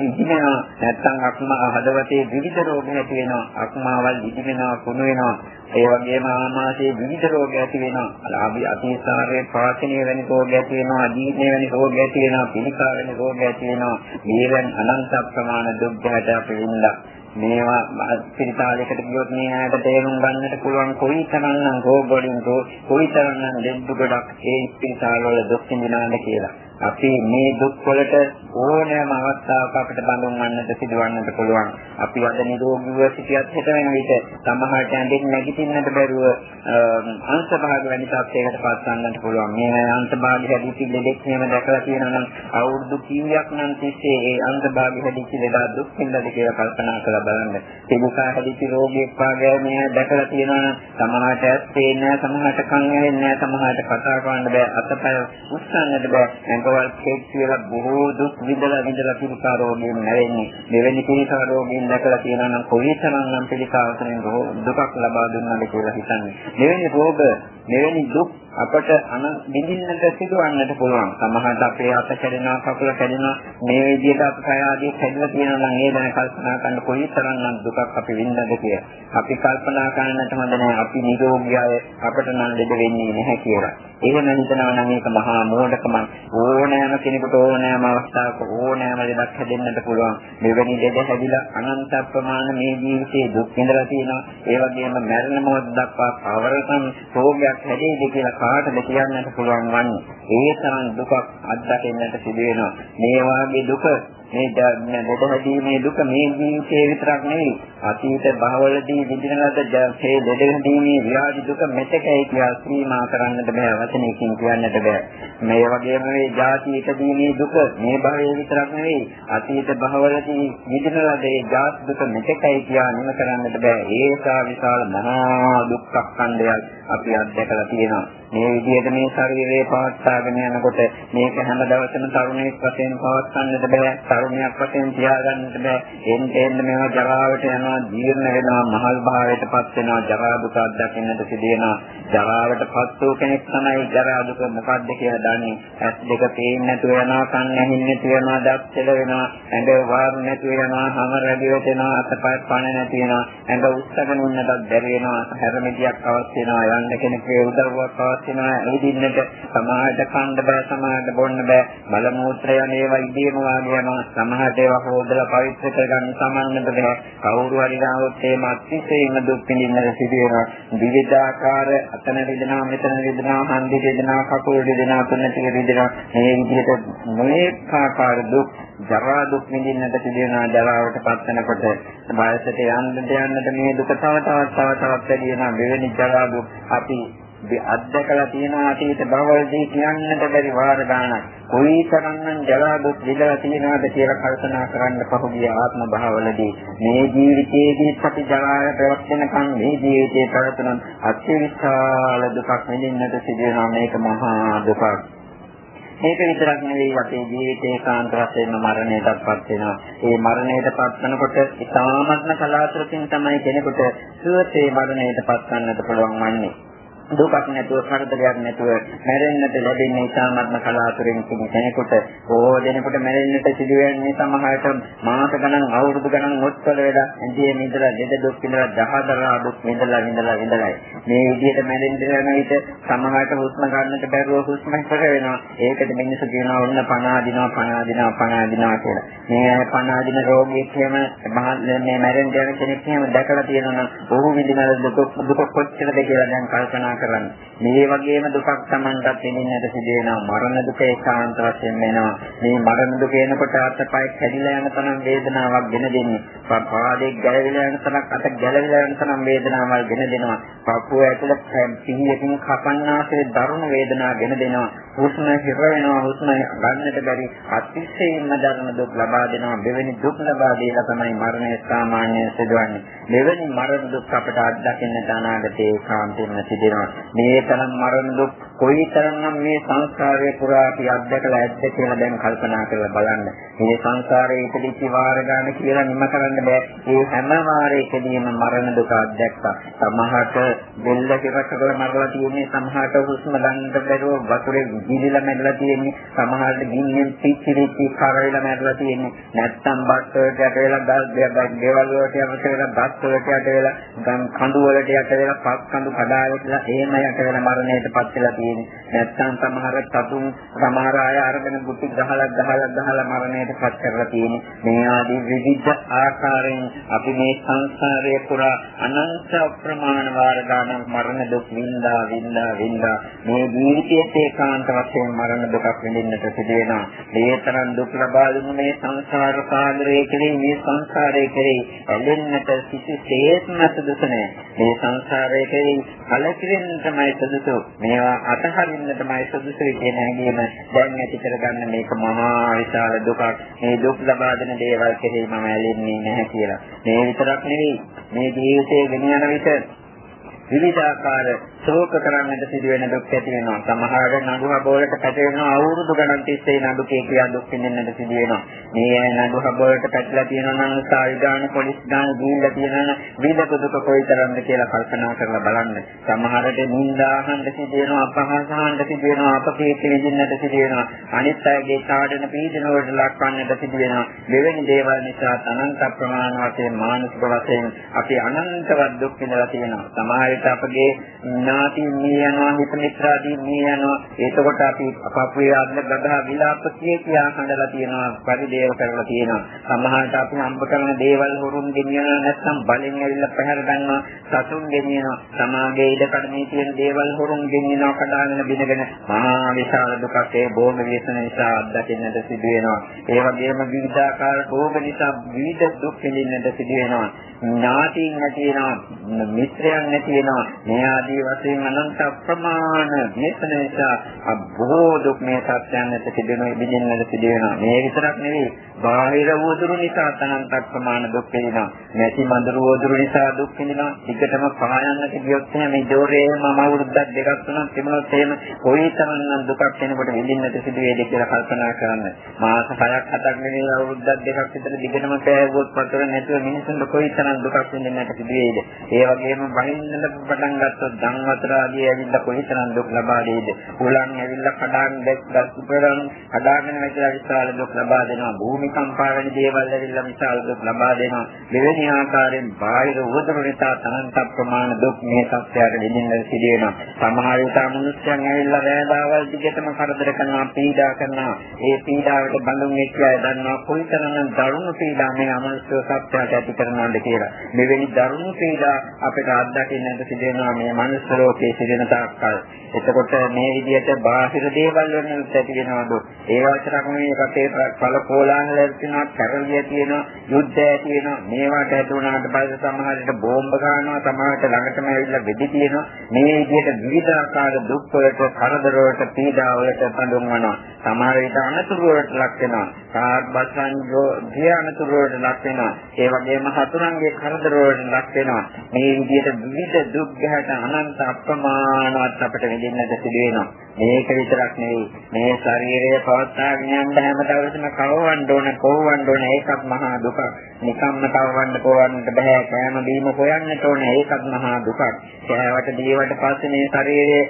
ඉදිනවා. නැත්තම් අක්ම හදවතේ විවිධ රෝග ඇති වෙනවා. අක්මාවල් ඉදි වෙනවා, කුණු වෙනවා. ඒ වගේම ආමාශයේ විවිධ රෝග ඇති වෙනවා. අලාභී අතිසාරයේ පාචනීය වෙන රෝග ඇති වෙනවා, අදීර්ණ වෙන රෝග ඇති වෙනවා, පිළිකා වෙන රෝග ඇති වෙනවා. මේවෙන් අනන්ත ප්‍රමාණ දුක් ගැට අපි විඳලා මේවා පිළිතාලයකට ගියොත් මේ ආයත තේරුම් ගන්නට පුළුවන් කොයි තරම්නම් රෝග වලින් කොයි තරම්නම් දෙද්දු ගොඩක් ඒ පිළිතාල වල දුක් විඳිනාද කියලා. අපි මේ දුක් වලට ඕනෑම අවස්ථාවක අපිට බඳුන් වන්නට සිදුවන්නට පුළුවන්. අපි අද නිරෝගීව සිටියත් හිත වෙන විට සමහරට ඇඳෙන් නැගිටින්නට බැරුව අංශභාග වැනි තත්යකට පත් වන්නට පුළුවන්. මේ අංශභාග හැදිච්ච ලෙඩෙක් එහෙම දැකලා තියෙනවා නම් අවුරුදු කීයක් නම් තිස්සේ ඒ අංශභාග හැදිච්ච ලෙඩා දුක් විඳද කියලා කල්පනා කරලා බලන්න. පිළිකා හැදිච්ච රෝගියෙක් වාගේ මේ දැකලා තියෙනවා නම් සමහරට ඇස් පේන්නේ නැහැ, සමහරට කන් ඇහෙන්නේ නැහැ, සමහරට කතා කරන්න බෑ, අතපය උස්සන්නට බෑ. රෝගවල් කෙක් කියලා බොහෝ දුක් විඳලා විඳලා පිළිකා රෝගයෙන් නැවෙන්නේ. මෙවැනි පිළිකා රෝගයෙන් දැකලා තියෙනවා නම් කොයිතරම් නම් පිළිකාවකින් දුකක් ලබා දුන්නාද කියලා හිතන්නේ. මෙවැනි රෝග මෙවැනි දුක් අපට අන විඳින්නට සිදුවන්නට පුළුවන්. සමහරවිට අපේ අත කැඩෙනවා, කකුල කැඩෙනවා. මේ විදිහට අපේ කය ආදී කැඩලා තියෙනවා නම් ඒ දැන කල්පනා කරන්න කොයි තරම්නම් දුකක් අපි විඳද කියලා. අපි කල්පනා කරන්නට හොඳ නැහැ. අපි නිරෝගී අය අපට නම් ලෙඩ වෙන්නේ නැහැ කියලා. එහෙම හිතනවා නම් ඒක මහා මෝඩකම. ඕනෑම කෙනෙකුට ඕනෑම අවස්ථාවක ඕනෑම ලෙඩක් හැදෙන්නට පුළුවන්. මෙවැනි ලෙඩ හැදිලා අනන්ත ප්‍රමාණ මේ ජීවිතේ දුක් විඳලා තියෙනවා. ඒ වගේම මරණ මොහොත දක්වා කවරකම් රෝගයක් හැදෙයිද කියලා කාටද කියන්නට පුළුවන් වන්නේ. ඒ තරම් දුකක් අත්දකින්නට සිදු වෙනවා. මේ වාගේ දුක මේ දෙදහදීමේ දුක මේ ජීවිතේ විතරක් නෙවෙයි. අතීත භවවලදී විඳින ලද මේ දෙදහදීමේ විරාජි දුක මෙතකයි කියලා සීමා කරන්නට බෑ වචනයකින් කියන්නට බෑ. මේ වගේම මේ ජාති එකදීමේ දුක මේ භවයේ විතරක් නෙවෙයි. අතීත භවවලදී විඳින ලද ඒ ජාති දුක මෙතකයි කියලා නිම කරන්නට බෑ. ඒසා විශාල මහා දුක්ඛ ඛණ්ඩයක් අපි අත්දැකලා තියෙනවා. මේ විදිහට මේ ශරීරයේ පවත්වාගෙන යනකොට මේක හැම දවසම තරුණයෙක් වශයෙන් පවත්වන්නට බෑ තරුණයක් වශයෙන් තියාගන්නට බෑ. එන්න එන්න මේවා ජරාවට යනවා ජීර්ණ වෙනවා මහල් භාවයට පත් වෙනවා ජරා දුක අත්දකින්නට සිදු වෙනවා. ජරාවට පත් වූ කෙනෙක් තමයි ජරා දුක මොකක්ද කියලා දන්නේ. ඇස් දෙක පේන්නේ නැතුව යනවා කන් ඇහින්නේ නැතුව යනවා දත් තෙල වෙනවා ඇඟ වාරු නැතුව යනවා හැම රැඩි වෙනවා අතපය පණ නැති වෙනවා ඇඟ උස්සගෙන උන්නටත් බැරි වෙනවා හැරමිටියක් අවශ්‍ය වෙනවා යන්න කෙනෙකුගේ උදව්වක් අවශ්‍ය වෙනවා ඇවිදින්නට සමාහයට කන්න බෑ සමාහයට බොන්න බෑ මල මූත්‍රය යනවා ඉදීම වාගේ යනවා සමහරට ඒවා හොදලා පවිත්‍ර කරගන්න සමන්නට බෑ. කවුරු හරි ගාවොත් ඒ මත්සිතේම දුක් විඳින්නට සිදු වෙනවා. විවිධාකාර අතන රිදෙනවා, මෙතන රිදෙනවා, හන්දි රිදෙනවා, කකුල් රිදෙනවා, තුනටික රිදෙනවා. මේ විදිහට මොලේක ආකාර දුක් ජරා දුක් විඳින්නට සිදු වෙනවා ජරාවට පත් වෙනකොට වයසට යන්නට යන්නට මේ දුක තව තවත් තව තවත් වැඩි වෙනවා මෙවැනි ජරා දුක් අපි අත්දකලා තියෙන අතීත භවවලදී කියන්නට බැරි වාර ගානක් කොයි තරම්නම් ජලා දුක් විඳලා තියෙනවද කියලා කල්පනා කරන්න පහුගිය ආත්ම භාවවලදී මේ ජීවිතයේදී අපි ජලාය ප්‍රවර්තනකම් මේ ජීවිතයේ පැවතුන අත්‍යවිශාල දුකක් විඳින්නට සිදු වෙනවා මේක මහා දුකක් මේක විතරක් නෙවෙයි අපේ ජීවිතේ කාන්ත වශයෙන්ම මරණයටපත් වෙනවා. ඒ මරණයටපත් වෙනකොට ඉතාමත්ම කලාතුරකින් තමයි කෙනෙකුට සුවසේ මරණයටපත් වන්නට පුළුවන් වන්නේ. දුකක් නැතුව කරදරයක් නැතුව මැරෙන්නට ලැබෙන්නේ ඉතාමත්ම කලාතුරකින් කෙනෙකුට බොහෝ දෙනෙකුට මැරෙන්නට සිදු වෙන්නේ සමහරට මාස ගණන් අවුරුදු ගණන් මොත්වල වෙලා ඇඳේ මිදලා දෙද දුක් විඳලා දහදරා දුක් විඳලා විඳලා විඳලායි මේ විදිහට මැරෙන්න යන විට සමහරට හුස්ම ගන්නට බැරුව හුස්ම ඉස්සර වෙනවා. ඒකට මිනිස්සු කියනවා ඔන්න පණ අදිනවා පණ අදිනවා පණ අදිනවා කියලා. මේ පණ අදින රෝගියෙක් එහෙම මේ මැරෙන්න යන කෙනෙක් එහෙම දැකලා තියෙනවා නම් ඔහු විඳින දුක දුක කොච්චරද කියලා දැන් කල්පනා කරන්නේ. මේ වගේම දුකක් Tamanටත් දෙන්නට සිදු වෙනවා. මරණ දුක ඒකාන්ත වශයෙන් වෙනවා. මේ මරණ දුක එනකොට අතපය කැඩිලා යන තරම් වේදනාවක් ගෙන දෙන්නේ. පාදේ ගැලවිලා යන තරම් අත ගැලවිලා යන තරම් වේදනාවක් ගෙන දෙනවා. පපුව ඇතුළත පිහියකින් කපන්නාසේ දරුණු වේදනාවක් ගෙන දෙනවා. හුස්ම හිර වෙනවා. හුස්ම ගන්නට බැරි අතිශයින්ම දරුණු දුක් ලබා දෙනවා. මෙවැනි දුක් ලබා දීලා තමයි මරණය සාමාන්‍යයෙන් සිදුවන්නේ. මෙවැනි මරණ දුක් අපට අත්දකින්නට අනාගතේ ඒකාන්තයෙන්ම සිදෙනවා. මේ තරම් මරණ දුක් කොයිතරම්නම් මේ සංසාරයේ පුරා අපි අත්දකලා ඇද්ද කියලා දැන් කල්පනා කරලා බලන්න. මේ සංසාරයේ ඉපදිච්ච වාර ගන්න කියලා නිම කරන්න බෑ. මේ හැම වාරයකදීම මරණ දුක අත්දැක්කා. සමහරට බෙල්ල කෙරකවල මරලා තියෙන්නේ සමහරට හුස්ම ගන්නට බැරුව වතුරේ ගිලිලා මැරලා තියෙන්නේ. සමහරට ගින්නෙන් පිච්චිලිච්ච කරවිලා මැරලා තියෙන්නේ. නැත්තම් බත් වලට යට වෙලා ගල් දේවල් වලට යට වෙලා බත් වලට යට වෙලා කඳු වලට යට වෙලා පස් කඳු කඩාවැටලා එහෙම යට වෙන මරණයටපත් වෙලා තියෙන්නේ. නැත්තම් සමහර සතුන් සමහර අය අරගෙන බුටි ගහලා ගහලා ගහලා මරණයටපත් කරලා තියෙන්නේ. මේ ආදී විවිධ ආකාරයෙන් අපි මේ සංසාරයේ පුරා අනන්ත අප්‍රමාණ වාර ගණන් මරණ දුක් විඳා විඳා විඳා මේ ජීවිතයේ ඒකාන්ත වශයෙන් මරණ දුකක් විඳින්නට සිදු වෙනවා. මේ තරම් දුක් ලබා දුන්නු මේ සංසාර සාගරයේ කෙරෙහි මේ සංසාරයේ කෙරෙහි ඇලෙන්නට කිසිසේත්ම සුදුසු නැහැ. මේ සංසාරයේ කෙරෙහි කලකිරෙන්න තමයි සුදුසු. මේවා අතහරින්න තමයි සුදුසු කියන හැඟීම දැන් ඇති කරගන්න මේක මහා විශාල දුකක්. මේ දුක් ලබා දෙන දේවල් කෙරෙහි මම ඇලෙන්නේ නැහැ කියලා. මේ විතරක් නෙවෙයි මේ ජීවිතයේ ගෙන යන විට විවිධාකාර ශෝක කරන්නට සිදුවෙන දුක් ඇති වෙනවා. සමහර නඩු හබවලට පැටවෙනවා අවුරුදු ගණන් තිස්සේ නඩු කියා දුක් විඳින්නට සිදු වෙනවා. මේ නඩු හබවලට පැටලා තියෙනවා නම් සාවිධාන පොලිස් දාන දීලා තියෙනවා විදක දුක කොයිතරම්ද කියලා කල්පනා කරලා බලන්න. සමහරට නිന്ദාහන්න සිදු වෙනවා අපහාසහන්න සිදු වෙනවා අපකීර්ති විඳින්නට සිදු වෙනවා. අනිත් අයගේ සාඩන පීඩන වලට ලක්වන්නට සිදු වෙනවා. මෙවැනි දේවල් නිසා අනන්ත ප්‍රමාණ වශයෙන් මානසික වශයෙන් අපි අනන්තවත් දුක් විඳලා තියෙනවා. සමහර විට අපගේ ඥාති මේ යනවා හිත මිත්‍රාදී මේ යනවා. එතකොට අපි අපේ අද්ද ගදා විලාප කිය කියා හඬලා තියෙනවා පරිදේව කරලා තියෙනවා. සමහරට අපි හම්බ කරන දේවල් හොරුන් ගෙනියනවා නැත්නම් බලෙන් ඇවිල්ලා පැහැර ගන්නවා සතුන් ගෙනියනවා. සමාගයේ ඉඩ කඩමේ තියෙන දේවල් හොරුන් ගෙනියනවා කඩාගෙන බිනගෙන මහා විශාල දුකක් ඒ භෝග වේසන නිසා අත්දකින්නට සිදු වෙනවා. ඒ වගේම විවිධාකාර භෝග නිසා විවිධ දුක් විඳින්නට සිදු වෙනවා. ඥාතීන් නැති වෙනවා මිත්‍රයන් නැති වෙනවා. මේ ආදී වශයෙන් අනන්ත අප්‍රමාණ මේසන නිසා බොහෝ දුක් මේ සත්‍යයන්ට සිදෙන විදින්නට සිදු වෙනවා මේ විතරක් නෙවෙයි බාහිර වූදුරු නිසා අනන්ත අප්‍රමාණ දුක් වෙනවා නැති මඳුරු වූදුරු නිසා දුක් වෙනවා ටිකටම පහයන්නට ගියොත් මේ ජෝරේම අවුරුද්දක් දෙකක් තුනක් තිබුණොත් එහෙම කොයිතරම්නම් දුකක් වෙනකොට විඳින්නට සිදු වේද කියලා කල්පනා කරන්න. මාස 6ක් 7ක් නෙවෙයි අවුරුද්දක් දෙකක් විතර දිගටම පෑවුවොත් පතර නැතුව මිනිසුන්ට කොයිතරම් දුකක් විඳින්නට සිදු වේද ඒ වගේම බහින්නට පටන් ගත්තොත් ධන් වතර ආදී ඇවිල්ලා කොයිතරම් දුක් ලබා දෙයිද උලන් ඇවිල්ලා කඩාගෙන දැක්කත් උපරන් කඩාගෙන වැටලා විශාල දුක් ලබා දෙනවා. භූමිකම්පා වෙන දේවල් ඇවිල්ලා විශාල දුක් ලබා දෙනවා. මෙවැනි ආකාරයෙන් බාහිර උවතර නිසා අනන්ත ප්‍රමාණ දුක් මේ සත්‍යයට දෙන්න සිදු වෙනවා. සමහර විට මනුෂ්‍යයන් ඇවිල්ලා වේදාවල් දිගටම කරදර කරනවා පීඩා කරනවා. ඒ පීඩාවට බඳුන් වෙච්ච අය දන්නවා කොයිතරම් දරුණු පීඩා මේ අමනුෂ්‍ය සත්‍යයට ඇති කරනවද කියලා. මෙවැනි දරුණු පීඩා අපිට අත්දකින්නට සිදු වෙනවා මේ මනුස්ස ලෝකයේ සිටින තාක්කල්. එතකොට මේ විදිහට බාහිර දේවල් වලින් ඇති වෙනවද? ඒ වචරක් මේ කටේ පළ කෝලාහල තියෙනවා, කැරලිය තියෙනවා, යුද්ධය තියෙනවා. මේවට ඇති වුණාට පස්සේ සමහරවිට බෝම්බ ගන්නවා, සමහරවිට ළඟටම ඇවිල්ලා වෙඩි තියෙනවා. මේ විදිහට විවිධ ආකාර දුක් වලට, කරදර වලට, පීඩා වලට පඳුන්වනවා. සමහර විට අනතුරු වලට ලක් වෙනවා. කාර්බසන් ගිය අනතුරු වලට ලක් වෙනවා. ඒ වගේම හතුරන්ගේ කරදර වලට ලක් වෙනවා. මේ විදිහට විවිධ දුක් ගැට අනන්ත අප්‍රමාණවත් අපට විඳින්නට සිදු වෙනවා. මේක විතරක් නෙවෙයි මේ ශරීරය පවත්වාගෙන යන්න හැම දවසම කවවන්න ඕන කොවවන්න ඕන ඒකත් මහා දුකක්. නිකම්ම කවවන්න කොවන්නට බෑ. කෑම බීම හොයන්නට ඕන ඒකත් මහා දුකක්. කෑවට දීවට පස්සේ මේ ශරීරයේ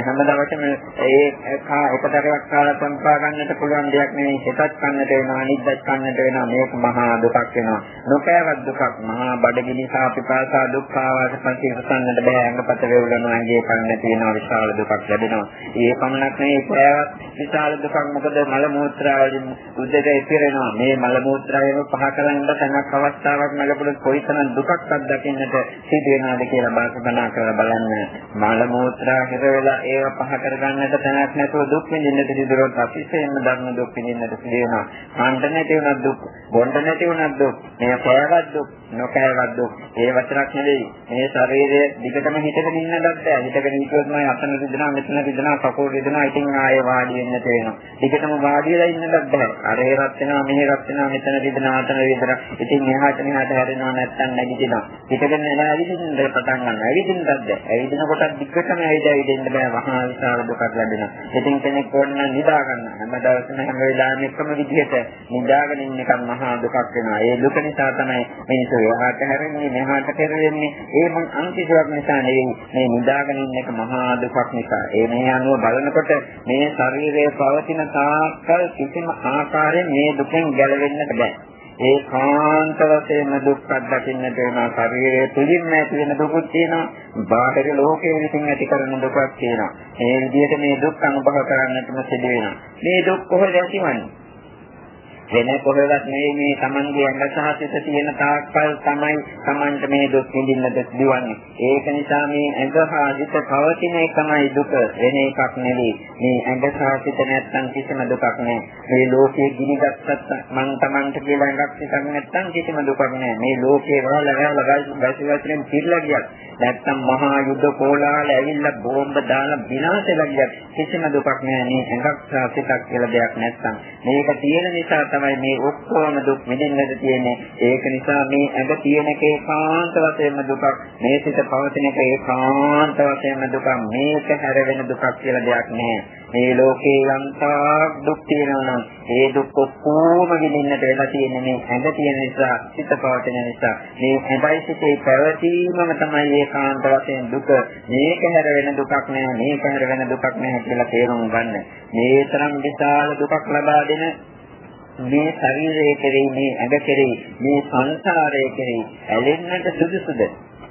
හැම දවසම ඒ එකතරක් කාලා සම්පා ගන්නට පුළුවන් දෙයක් නෙවෙයි. හිතත් කන්නට වෙනවා, නිද්දත් කන්නට වෙනවා. මේක මහා දුකක් වෙනවා. නොකෑවත් දුකක්. මහා බඩගිනි සාපිපාසා දුක් ආවාට පස්සේ ඉවසන්නට බෑ. අංගපත වේවුලනවා, ඇඟේ කන්න තියෙනවා විශාල දුකක් ලැබෙනවා. ඒ පමණක් නෙවෙයි පෑවත් විශාල දුකක් මොකද මල මූත්‍රාවලින් උදේට ඉතිරෙනවා. මේ මල මූත්‍රාවෙම පහ කරන්න තැනක් අවස්ථාවක් ලැබුණොත් කොයිතරම් දුකක්වත් දකින්නට සිදු වෙනවද කියලා බාසකනා කරලා බලන්න. මල මූත්‍රා හිර වෙලා ඒව පහ කරගන්නට තැනක් නැතුව දුක් විඳින්නට සිදුවොත් අතිශයින්ම ධර්ම දුක් විඳින්නට සිදු වෙනවා. කාණ්ඩ නැති වුණත් දුක්, බොණ්ඩ නැති වුණත් දුක්, මේ පෑවත් දුක්, නොකෑවත් දුක්. ඒ වචනක් නෙවෙයි. මේ ශරීරය දිගටම හිතගෙන ඉන්නවත් බෑ. හිතගෙන ඉන්නොත් මම අතන රිදෙනවා, මෙතන රිදෙනවා, කකුල් රිදෙනවා. ඉතින් ආයේ වාඩි වෙන්න තේනවා. දිගටම වාඩි වෙලා ඉන්නවත් බෑ. අර හේරත් වෙනවා, මෙහෙරත් වෙනවා, මෙතන රිදෙනවා, අතන රිදෙනවා. ඉතින් එහාට මෙහාට හැරෙනවා නැත්තම් නැගිටිනවා. හිතගෙන එනවා ඇවිදින්න පටන් ගන්නවා. ඇවිදින්නත් බෑ. ඇවිදින කොටත් දිගටම ඇවිද ඇවිදින්න බෑ. මහා විශාල දුකක් ලැබෙනවා. ඉතින් කෙනෙක් ඕන නම් නිදා ගන්න. හැම දවසම හැම වෙලාවෙම එකම විදිහට නිදාගෙන ඉන්න එක මහා දුකක් වෙනවා. ඒ දුක නිසා තමයි මිනිස්සු එහාට හැරෙන්නේ, මෙහාට කෙරෙන්නේ. ඒ මං අන්තිසාවක් නිසා නෙවෙයි. මේ නිදාගෙන ඉන්න එක මහා දුකක් නිසා. ඒ මේ අනුව බලනකොට මේ ශරීරයේ පවතින තාක්කල් කිසිම ආකාරයෙන් මේ දුකෙන් ගැලවෙන්නට බෑ. ඒ කාන්ත වශයෙන්ම දුක්ඛ දකින්නට වෙන ශරීරයේ තුලින්ම ඇති වෙන දුකුත් තියෙනවා බාහිර ලෝකයේ විසින් ඇති කරන දුකක් තියෙනවා මේ විදිහට මේ දුක් අනුභව කරන්නටම සිදු වෙනවා මේ දුක් කොහොමද ඇතිවන්නේ වෙන කොහෙවත් නෙවෙයි මේ Tamange ඇඟ සහ සිත තියෙන තාක්කල් තමයි Tamanට මේ දුක් විඳින්නට සිදුවන්නේ. ඒක නිසා මේ ඇඟ හා සිත පවතින එකමයි දුක වෙන එකක් නෙවෙයි. මේ ඇඟ සහ සිත නැත්තම් කිසිම දුකක් නෑ. මේ ලෝකයේ ගිනිගත්තත් මං Tamanට කියලා ඇඟක් සිතක් නැත්තම් කිසිම දුකක් නෑ. මේ ලෝකයේ වල වැවල ගස් වතුරෙන් පිරලා ගියත් නැත්තම් මහා යුද්ධ කෝලාහල ඇවිල්ලා බෝම්බ දාලා විනාශ වෙලා ගියත් කිසිම දුකක් නෑ. මේ ඇඟක් සහ සිතක් කියලා දෙයක් නැත්තම් මේක තියෙන නිසා තමයි මේ ඔක්කොම දුක් විඳින්නද තියෙන්නේ. ඒක නිසා මේ ඇඟ තියෙන එක ඒකාන්ත වශයෙන්ම දුකක්. මේ සිත පවතින එක ඒකාන්ත වශයෙන්ම දුකක්. මේක හැර වෙන දුකක් කියලා දෙයක් නැහැ. මේ ලෝකේ යම්තාක් දුක් තියෙනවා නම් ඒ දුක් ඔක්කොම විඳින්නට වෙලා තියෙන්නේ මේ ඇඟ තියෙන නිසා, සිත පවතින නිසා. මේ ඇඟයි සිතේ පැවතීමම තමයි ඒකාන්ත වශයෙන් දුක. මේක හැර වෙන දුකක් නෑ, මේක හැර වෙන දුකක් නෑ කියලා තේරුම් ගන්න. මේ තරම් විශාල දුකක් ලබා දෙන මේ ශරීරය කෙරෙහි මේ ඇඟ කෙරෙහි මේ සංසාරය කෙරෙහි ඇලෙන්නට සුදුසුද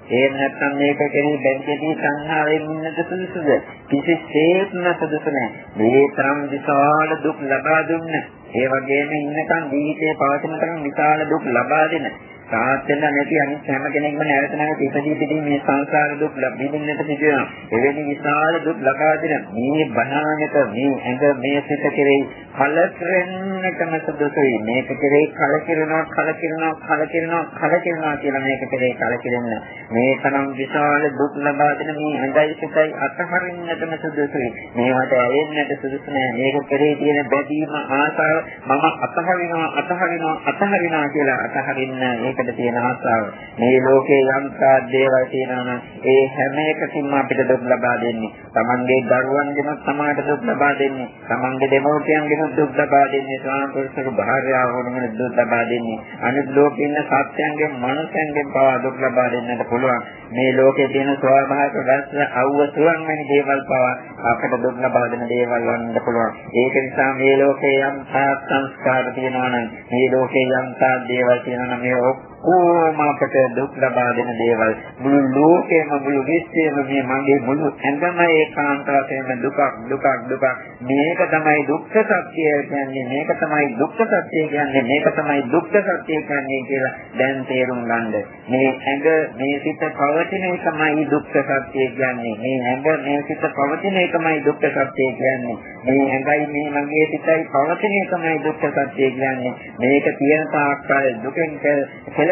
එහෙම නැත්නම් මේක කෙරෙහි බැඳෙති සංහාවෙන් ඉන්නද සුදුසුද? කිසිසේත්ම සුදුසු නැහැ මේ තරම් විශාල දුක් ලබා දුන්න. ඒ වගේම ඉන්නකම් ජීවිතේ පවතින තරම් විශාල දුක් ලබා දෙන. සාත් වෙන නැති අනිත් හැම කෙනෙක්ම නැවත නැවත ඉපදී සිටින් මේ සංසාර දුක් ලැබෙන්නට සිදුවෙනවා. එවැනි විශාල දුක් ලබා දෙන මේ බණානක මේ ඇඟ මේ සිත කෙරෙහි කලකිරෙන්නටම සුදුසුයි. මේක කෙරෙහි කලකිරෙනවා කලකිරෙනවා කලකිරෙනවා කලකිරෙනවා කියලා මේක කෙරෙහි කලකිරෙන්න. මේ තරම් විශාල දුක් ලබා දෙන මේ ඇඟයි සිතයි අතහරින්නටම සුදුසුයි. මේවට ඇලෙන්නට සුදුසු නෑ. මේක කෙරෙහි තියෙන බැඳීම ආසාව මම අතහරිනවා අතහරිනවා අතහරිනවා කියලා අතහරින්න ඒකට තියෙන ආසාව. මේ ලෝකේ යම් තාක් දේවල් තියෙනවා නම් ඒ හැම එකකින්ම අපිට දුක් ලබා දෙන්නේ. Tamange දරුවන්ගෙනුත් සමාජයට දුක් ලබා දෙන්නේ. Tamange දෙමව්පියන්ගෙනුත් දුක් ලබා දෙන්නේ. ස්වාම පුරුෂක භාර්යාවෝනම දුක් ලබා දෙන්නේ. අනිත් ලෝකේ ඉන්න සත්‍යයන්ගෙන් මනුෂ්‍යයන්ගෙන් පවා දුක් ලබා දෙන්නට පුළුවන්. මේ ලෝකේ තියෙන ස්වභාවික දැස්ස අවුව සුවන් වැනි දේවල් පවා අපට දුක් ලබා දෙන දේවල් වන්නත් පුළුවන්. ඒක නිසා මේ ලෝකේ යම් තාක් සංස්කාර තියෙනවා නම් මේ ලෝකේ යම් තාක් දේවල් තියෙනවා නම් මේ ඔක්කොම අපට දුක් ලබා දෙන දේවල්. මුළු ලෝකෙම මුළු විශ්වයම මේ මගේ මුළු ඇඟම ඒකාන්ත වශයෙන්ම දුකක් දුකක් දුකක්. මේක තමයි දුක්ඛ සත්‍ය කියන්නේ මේක තමයි දුක්ඛ සත්‍ය කියන්නේ මේක තමයි දුක්ඛ සත්‍ය කියන්නේ කියලා දැන් තේරුම් ගන්න. මේ ඇඟ මේ සිත පවතින එකමයි දුක්ඛ සත්‍ය කියන්නේ. මේ ඇඟ මේ සිත පවතින එකමයි දුක්ඛ සත්‍ය කියන්නේ. මේ ඇඟයි මේ මගේ සිතයි පවතින එකමයි දුක්ඛ සත්‍ය කියන්නේ. මේක තියෙන තාක්කල් දුකෙන්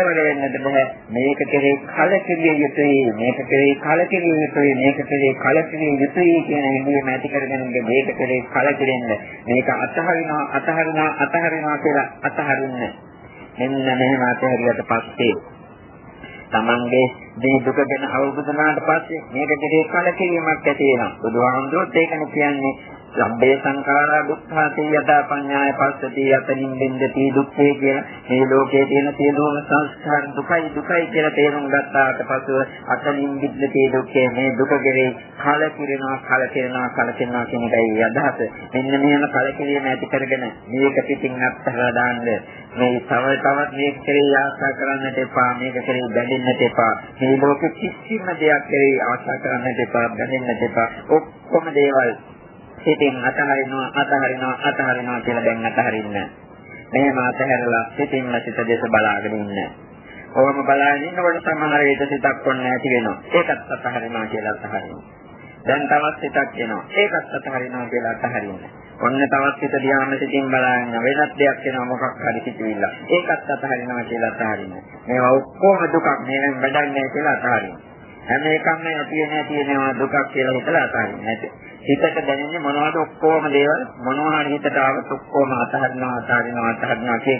කෙලවර වෙන්නට බෑ. මේක කෙරේ කලකිරිය යුතුයි මේක කෙරේ කලකිරිය යුතුයි මේක කෙරේ කලකිරිය යුතුයි කියන හැඟීම ඇති කරගෙන මේක කෙරේ කලකිරෙන්න. මේක අතහරිනවා අතහරිනවා අතහරිනවා කියලා අතහරින්න. මෙන්න මෙහෙම අතහැරියට පස්සේ තමන්ගේ මේ දුක ගැන අවබෝධ වුණාට පස්සේ මේක කෙරේ කලකිරීමක් ඇති වෙනවා. බුදුහාමුදුරුවෝ ඒකනේ කියන්නේ සම්බේ සංඛාරා දුක්ඛාති යදා පඤ්ඤාය පස්සති යතනින් බින්දති දුක්ඛේ කියලා මේ ලෝකයේ තියෙන සියලුම සංස්කාර දුකයි දුකයි කියලා තේරුම් ගත්තාට පසුව අතනින් බින්දති දුක්ඛේ මේ දුක කෙරේ කලකිරෙනවා කලකිරෙනවා කලකිරෙනවා කියන එකයි අදහස. මෙන්න මෙහෙම කලකිරීම ඇති කරගෙන මේක පිටින් අත්හැරලා දාන්න. මේ තව තවත් මේක කෙරේ ආශා කරන්නට එපා මේක කෙරේ බැඳෙන්නට එපා. මේ ලෝකෙ කිසිම දෙයක් කෙරේ ආශා කරන්නට එපා බැඳෙන්නට එපා. ඔක්කොම දේවල් සිතින් අතහරිනවා අතහරිනවා අතහරිනවා කියලා දැන් අතහරින්න. මෙහෙම අතහැරලා සිතින්ම සිත දෙස බලාගෙන ඉන්න. ඕම බලාගෙන ඉන්නකොට සමහර විට සිතක් ඔන්න ඇති වෙනවා. ඒකත් අතහරිනවා කියලා අතහරිනවා. දැන් තවත් සිතක් එනවා. ඒකත් අතහරිනවා කියලා අතහරින්න. ඔන්න තවත් සිත දිහාම සිතින් බලාගෙන වෙනත් දෙයක් වෙනවා මොකක් හරි සිතුවිල්ල. ඒකත් අතහරිනවා කියලා අතහරින්න. මේවා ඔක්කොම දුකක් මේවෙන් වැඩන්නේ කියලා අතහරින්න. හැම එකක්ම ඇති නැති වෙනවා දුකක් කියලා හිතලා අතහරින්න නැති. හිතට දැනෙන්නේ මොනවද ඔක්කොම දේවල් මොනවා හරි හිතට ආවත් ඔක්කොම අතහරිනවා අතහරිනවා අතහරිනවා කිය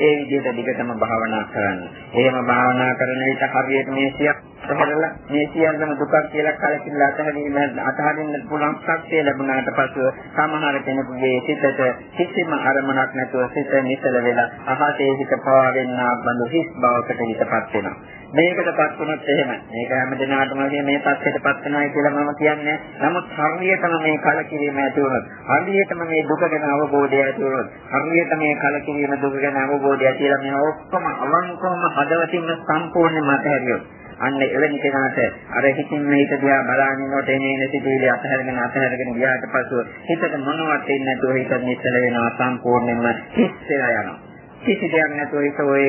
ඒ විදිහට දිගටම භාවනා කරන්න. එහෙම භාවනා කරන විට හරියට මේ සියක් අතහැරලා මේ සියල්ලම දුකක් කියලා කලකිරලා අතහැරීම අතහරින්න පුළුවන් ශක්තිය ලැබුණාට පසුව සමහර කෙනෙකුගේ සිතට කිසිම අරමුණක් නැතුව සිත නිසල වෙලා අහසේ හිත පවාවෙන්නා බඳු හිස් බවකට හිතපත් වෙනවා. මේකටපත් වුණොත් එහෙම. මේක හැම දිනකටම මේ පැත්තටපත් වෙනවා කියලා මම කියන්නේ. නමුත් හරියටම මේ කලකිරීම ඇති වුණොත්, හරියටම මේ දුක ගැන අවබෝධය ඇති වුණොත්, හරියට මේ කලකිරීම දුක ගැන අවබෝධය ඇතිලා මේ ඔක්කොම අවංකවම හදවතින්ම සම්පූර්ණයෙන්ම අතහැරියොත් අන්න එවැනි කෙනාට අර හිතින් මේක දිහා බලාගෙනකොට එන්නේ සිදුවිලි අතහැරගෙන අතහැරගෙන ගියාට පසුව හිතට මොනවත් එන්නේ නැතුව හිත නිසල වෙනවා සම්පූර්ණයෙන්ම හිස් වෙලා යනවා. කිසි දෙයක් නැතුව ඒක ඔය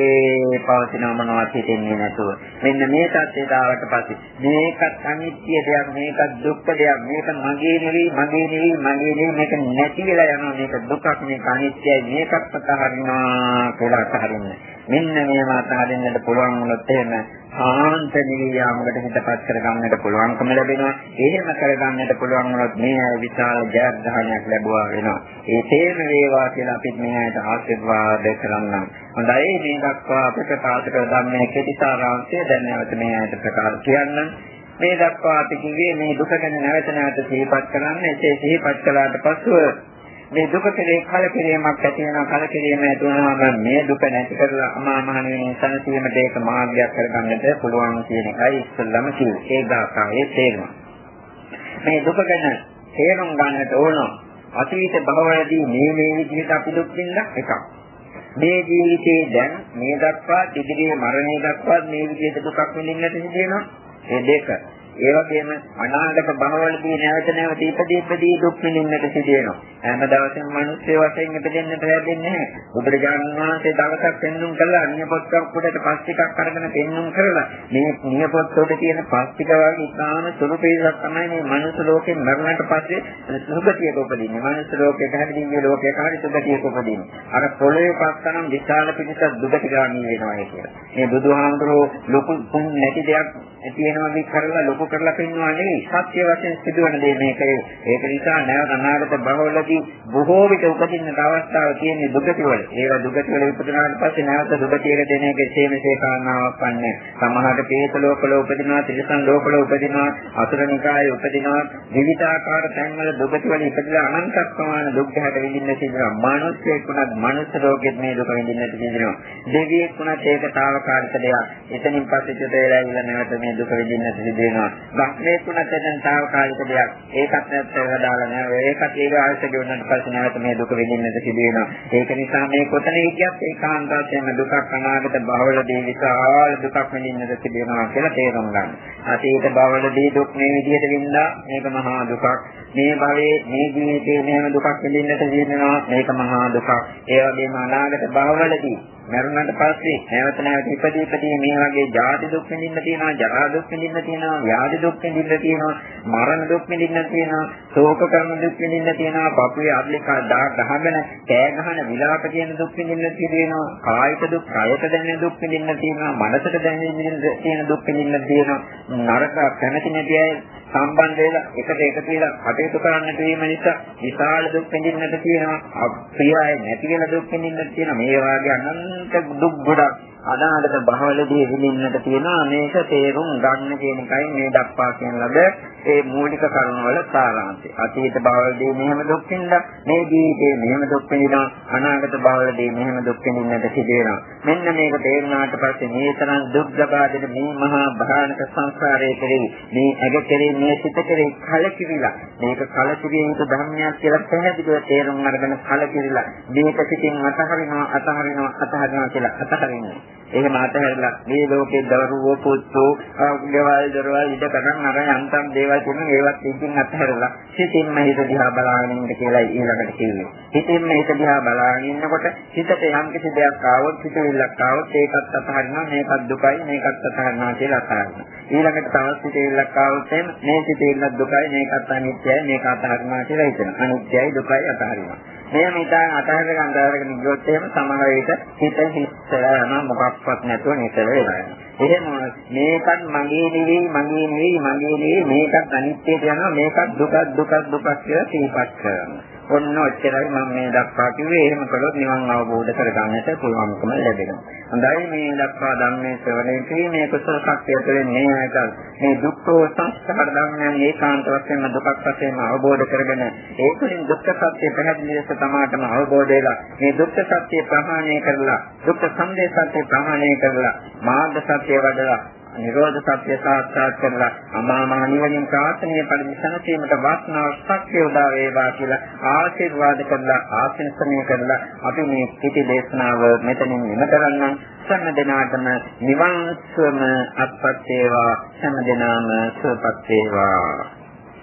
පවතින මොනවත් හිතෙන්නේ නැතුව. මෙන්න මේ தත්ත්වයට ආවට පස්සේ මේකත් අනිත්‍ය දෙයක් මේකත් දුක්ඛ දෙයක් මේක මගේ නෙවෙයි මගේ නෙවෙයි මගේ නෙවෙයි මේක නැති වෙලා යනවා මේක දුකක් මේක අනිත්‍යයි මේකත් අතහරිනවා කියලා අතහරින්න. මෙන්න මේව අතහරින්නට පුළුවන් වුණොත් එහෙම ආන්ත නිවියාමකට හිතපත් කරගන්නට පුළුවන්කම ලැබෙනවා. එහෙම කරගන්නට පුළුවන් වුණොත් මේ විශාල ජයග්‍රහණයක් ලැබුවා වෙනවා. ඒ තේම වේවා කියලා අපිත් මේ ඇයට ආශිර්වාද කරන්නම්. හොඳයි මේ දක්වා අපිට ප්‍රකාශ කර ධර්මයේ කෙටිසාරාංශය දැන් නැවත මේ ඇයට ප්‍රකාශ කියන්නම්. මේ දක්වා අපි කිව්වේ මේ දුක ගැන නැවත නැවත සිහිපත් කරන්න. එසේ සිහිපත් කළාට පසුව මේ දුක කෙරේ කලකිරීමක් ඇති වෙනවා. කලකිරීම ඇති වෙනවා මේ දුක නැති කරලා අමා මහ නිවන සනසීමට ඒක මාර්ගයක් කරගන්නට පුළුවන් කියන එකයි ඉස්සෙල්ලාම කිව්වේ ඒ ගාථාවේ තේරුම. මේ දුක ගැන තේරුම් ගන්නට ඕන අතීත භවවලදී මේ මේ විදිහට අපි දුක් විඳ එකක්. මේ ජීවිතේ දැන් මේ දක්වා ඉදිරියේ මරණය දක්වා මේ විදිහට දුකක් විඳින්නට සිදු වෙනවා. ඒ දෙක ඒ වගේම අනාගත භවවලදී නැවත නැවත ඉපදී ඉපදී දුක් විඳින්නට සිදු වෙනවා. හැම දවසෙම මිනිස්සු වශයෙන් ඉපදෙන්නට ලැබෙන්නේ නැහැ. බුදුරජාණන් වහන්සේ දවසක් පෙන්눔 කළා නියපොත්තක් උඩට පස් ටිකක් අරගෙන පෙන්눔 කරලා මේ නියපොත්ත උඩ තියෙන පස් ටික වගේ ඉතාම සුළු පිළිසක් තමයි මේ මනුස්ස ලෝකෙන් මරුණාට පස්සේ සුභතියක උපදින්නේ. මනුස්ස ලෝකේ කහරි දිව්‍ය ලෝකේ කහරි සුභතියක උපදින්නේ. අර පොළවේ පස්සනම් විශාල පිළිසක් දුගතිගාමී වෙනවා කියලා. මේ බුදුහාමුදුරුවෝ ලොකු පුන් නැති දෙයක් තියෙනවා මේ කරලා ලොකු කරලා පෙන්වනවා නෙවෙයි. සත්‍ය වශයෙන් සිදුවන දේ මේක. ඒක නිසා නැවත අනාගත භවවලදී බොහෝ විට උපදින්න අවස්ථාව තියෙන්නේ දුගති වල. ඒවා දුගති වල උපදිනාට පස්සේ නැවත දුගතියක දෙන එක එසේමසේ කාරණාවක් වන්නේ. සමහරට ප්‍රේත ලෝකවල උපදිනවා තිරිසන් ලෝකවල උපදිනවා අසුරනිකායේ උපදිනවා. විවිධාකාර තැන්වල දුගති වල ඉපදලා අනන්ත ප්‍රමාණ දුක් ගැට විඳින්න සිදුනවා මානසික වුණත් මනුස්ස රෝගෙත් මේ දුක විඳින්නට සිදුනවා දෙවියෙක් වුණත් ඒක తాවකාලික දෙයක්. එතනින් පස්සේ චුත වෙලා ඉන්න නැවත මේ දුක විඳින්නට සිදු වෙනවා බ්‍රහ්මයේ තුනට දැන් తాවකාලික දෙයක්. ඒකත් නැත්නම් දාලා නෑ. ඒකත් ඒක ආයත ගෙවන්නට පස්සේ නැවත මේ දුක විඳින්නට සිදු වෙනවා. ඒක නිසා මේ කොතන හිටියත් ඒකාන්ත වශයෙන්ම දුකක් අනාගත භවවලදී විශාල දුකක් විඳින්නට සිදු වෙනවා කියලා තේරුම් ගන්න. අතීත භවවලදී දුක් මේ විදිහට වින්දා මේක මහා දුකක්. මේ භවයේ මේ ජීවිතේ මෙහෙම දුකක් විඳින්නට සිදු වෙනවා මේක මහා දුකක්. ඒ වගේම අනාගත භවවලදී මරුණාට පස්සේ නැවත නැවත ඉපදී ඉපදී මේ වගේ ජාති දුක් විඳින්න තියෙනවා, ජරා දුක් විඳින්න තියෙනවා, ව්‍යාධි දුක් විඳින්න තියෙනවා, මරණ දුක් විඳින්න තියෙනවා, ශෝක කරන දුක් විඳින්න තියෙනවා, පපුවේ අද්ලික ගහගෙන කෑ ගහන විලාප කියන දුක් විඳින්න තියෙනවා, කායික දුක්, කායයට දැනෙන දුක් විඳින්න තියෙනවා, මනසට දැනෙන තියෙන දුක් විඳින්න තියෙනවා, නරක කැමැති නැති අය සම්බන්ධ වෙලා එකට එකතු වෙලා කටයුතු කරන්නට වීම නිසා විශාල දුක් විඳින්නට තියෙනවා. අප්‍රියය නැති වෙන දුක් විඳින්නට තියෙනවා. මේ වාගේ අනන්ත දුක් ගොඩක් අනාගත භවවලදී විඳින්නට තියෙනවා. මේක තේරුම් ගන්න කියන එකයි මේ දක්වා කියන ලද ඒ මූලික කරුණවල සාරාංශය. අතීත භවවලදී මෙහෙම දුක් විඳා මේ ජීවිතේ මෙහෙම දුක් විඳිනවා අනාගත භවවලදී මෙහෙම දුක් විඳින්නට සිදු වෙනවා. මෙන්න මේක තේරුණාට පස්සේ මේ තරම් දුක් ලබා දෙන මේ මහා භයානක සංසාරයේ කෙරෙහි මේ ඇග කෙරෙහි මේ සිත කෙරෙහි කලකිරිලා මේක කලකිරිය යුතු ධර්මයක් කියලා පැහැදිලිව තේරුම් අරගෙන කලකිරිලා මේක සිතින් අතහරිනවා අතහරිනවා අතහරිනවා කියලා අතහරින්නේ. එහෙම අතහැරලා මේ ලෝකේ දරුවෝ පුත්තු ගෙවල් දරවල් ඉඩ කරන් අර යන්තම් දේවල් කියන ඒවත් ඉතින් අතහැරලා සිතින්ම හිත දිහා බලාගෙන ඉන්න කියලා ඊළඟට කිව්වේ. හිතින්ම හිත දිහා බලාගෙන ඉන්නකොට හිතට යම් කිසි දෙයක් ආවොත් හිතවිල්ලක් ආවොත් ඒකත් අතහරිනවා මේකත් දුකයි මේකත් අතහරිනවා කියලා අතහරිනවා. ඊළඟට තවත් හිතවිල්ලක් ආවොත් මේ හිතවිල්ලක් දුකයි මේකත් අනිත්‍යයි මේක අතහරිනවා කියලා හිතනවා. අනිත්‍යයි දුකයි අතහරිනවා. මේ මිතාන් අතහැර ගන්න අරගෙන ගියොත් එහෙම සමහර විට හිත හිස්සලා යන මොකක්වත් නැතුව නිතර වෙලා යනවා. එහෙම මේකත් මගේ නෙවෙයි මගේ නෙවෙයි මගේ නෙවෙයි මේකත් අනිත්‍යයට යනවා මේකත් දුකක් දුකක් දුකක් කියලා සිහිපත් කරනවා. ඔන්න ඔච්චරයි මම මේ දක්වා කිව්වේ. එහෙම කළොත් නිවන් අවබෝධ කරගන්නට පුළුවන්කම ලැබෙනවා. හොඳයි මේ දක්වා ධම්මේ ශ්‍රවණය කිරීමේ කුසල ශක්තිය තුළින් මේ ආයත මේ දුක්ඛ සංස්කාර ධර්මයන් ඒකාන්ත වශයෙන්ම දුකක් වශයෙන්ම අවබෝධ කරගෙන ඒ තුළින් දුක්ඛ සත්‍ය පැහැදිලි ලෙස තමාටම අවබෝධ වෙලා මේ දුක්ඛ සත්‍ය ප්‍රහාණය කරලා දුක්ඛ සම්දේ සත්‍ය ප්‍රහාණය කරලා මාර්ග සත්‍ය වඩලා නිරෝධ සත්‍ය සාක්ෂාත් කරලා අමා මහ නිවනින් ප්‍රාර්ථනීය පරිසනසීමට වාසනාව ශක්තිය උදා වේවා කියලා ආශිර්වාද කරලා ආශිර්වාදනය කරලා අපි මේ පිටි දේශනාව මෙතනින් නිම කරන්නම්. සම්ම දෙනාටම නිවන් සුවම අත්පත් වේවා. සම්ම දෙනාම සුවපත් වේවා.